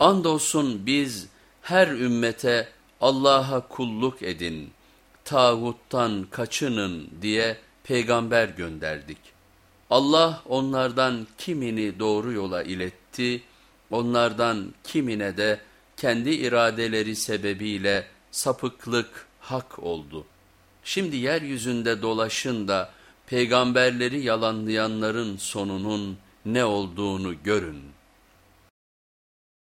Andolsun biz her ümmete Allah'a kulluk edin, tağuttan kaçının diye peygamber gönderdik. Allah onlardan kimini doğru yola iletti, onlardan kimine de kendi iradeleri sebebiyle sapıklık hak oldu. Şimdi yeryüzünde dolaşın da peygamberleri yalanlayanların sonunun ne olduğunu görün.''